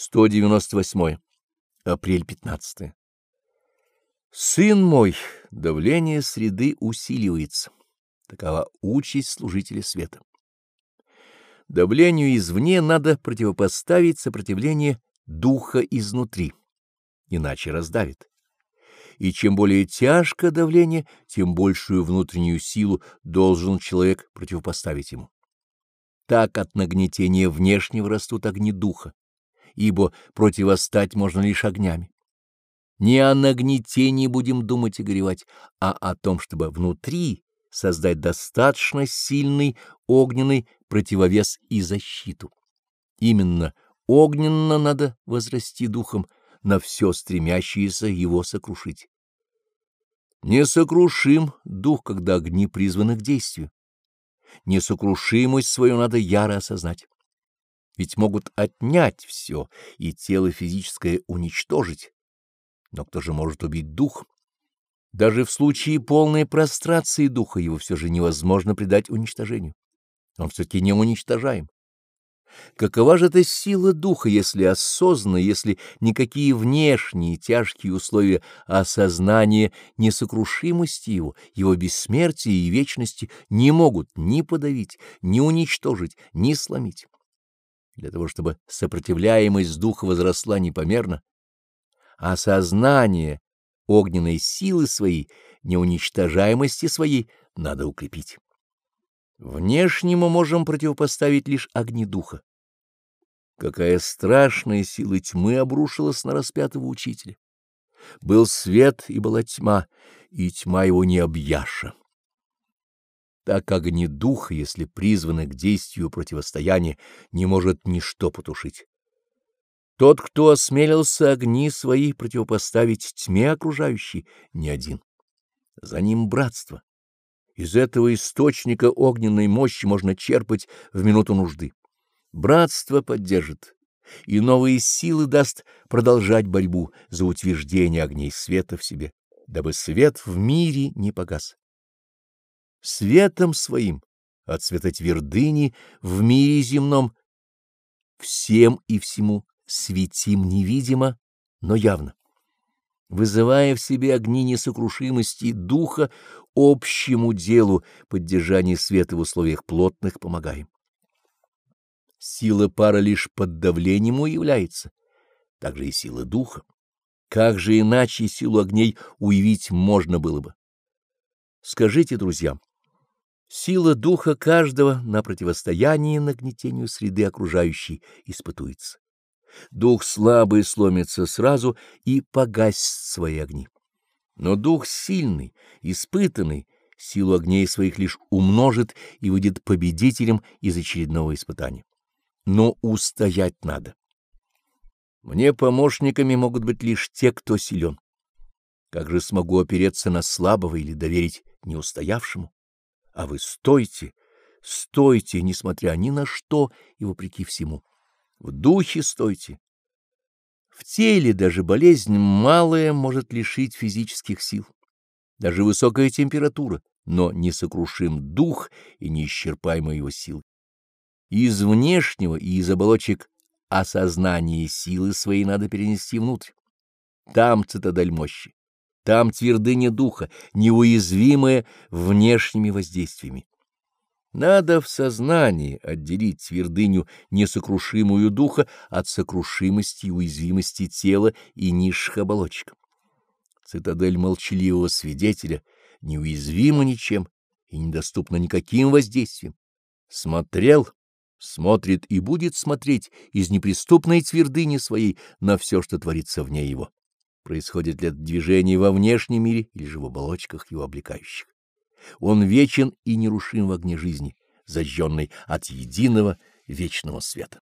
198. Апрель 15. Сын мой, давление среды усиливается. Такова участь служителя света. Давлению извне надо противопоставить сопротивление духа изнутри, иначе раздавит. И чем более тяжко давление, тем большую внутреннюю силу должен человек противопоставить ему. Так от нагнетения внешнего растут огни духа, ибо противостать можно лишь огнями. Не о нагнетении будем думать и горевать, а о том, чтобы внутри создать достаточно сильный огненный противовес и защиту. Именно огненно надо возрасти духом на все стремящееся его сокрушить. Несокрушим дух, когда огни призваны к действию. Несокрушимость свою надо яро осознать ведь могут отнять все и тело физическое уничтожить. Но кто же может убить дух? Даже в случае полной прострации духа его все же невозможно предать уничтожению. Он все-таки не уничтожаем. Какова же эта сила духа, если осознанно, если никакие внешние тяжкие условия осознания несокрушимости его, его бессмертия и вечности не могут ни подавить, ни уничтожить, ни сломить? Для того, чтобы сопротивляемость духа возросла непомерно, а сознание огненной силы своей, неуничтожаемости своей надо укрепить. Внешнему можем противопоставить лишь огни духа. Какая страшная сила тьмы обрушилась на распятого учителя! Был свет и была тьма, и тьма его не объяша так огни духа, если призваны к действию противостояния, не может ничто потушить. Тот, кто осмелился огни свои противопоставить тьме окружающей, не один. За ним братство. Из этого источника огненной мощи можно черпать в минуту нужды. Братство поддержит и новые силы даст продолжать борьбу за утверждение огней света в себе, дабы свет в мире не погас светом своим от света твердыни в мире земном всем и всему светим невидимо, но явно, вызывая в себе огни несокрушимости духа общему делу поддержания света в условиях плотных помогаем. Сила пара лишь под давлением уявляется, также и сила духа. Как же иначе силу огней уявить можно было бы? Скажите, друзья, Сила духа каждого на противостоянии нагнетению среды окружающей испытуется. Дух слабый сломится сразу и погасит свои огни. Но дух сильный, испытанный, силу огней своих лишь умножит и выйдет победителем из очередного испытания. Но устоять надо. Мне помощниками могут быть лишь те, кто силен. Как же смогу опереться на слабого или доверить неустоявшему? А вы стойте, стойте, несмотря ни на что и вопреки всему. В духе стойте. В теле даже болезнь малая может лишить физических сил. Даже высокая температура, но несокрушим дух и неисчерпаемая его сила. Из внешнего и из оболочек осознание силы своей надо перенести внутрь. Там цитадель мощи. Там твердыня духа, неуязвимая внешними воздействиями. Надо в сознании отделить твердыню несокрушимую духа от сокрушимости и уязвимости тела и низших оболочек. Цитадель молчаливого свидетеля неуязвима ничем и недоступна никаким воздействием. Смотрел, смотрит и будет смотреть из неприступной твердыни своей на все, что творится вне его происходит ли это движение во внешнем мире или же в оболочках его облекающих. Он вечен и нерушим в огне жизни, зажженной от единого вечного света.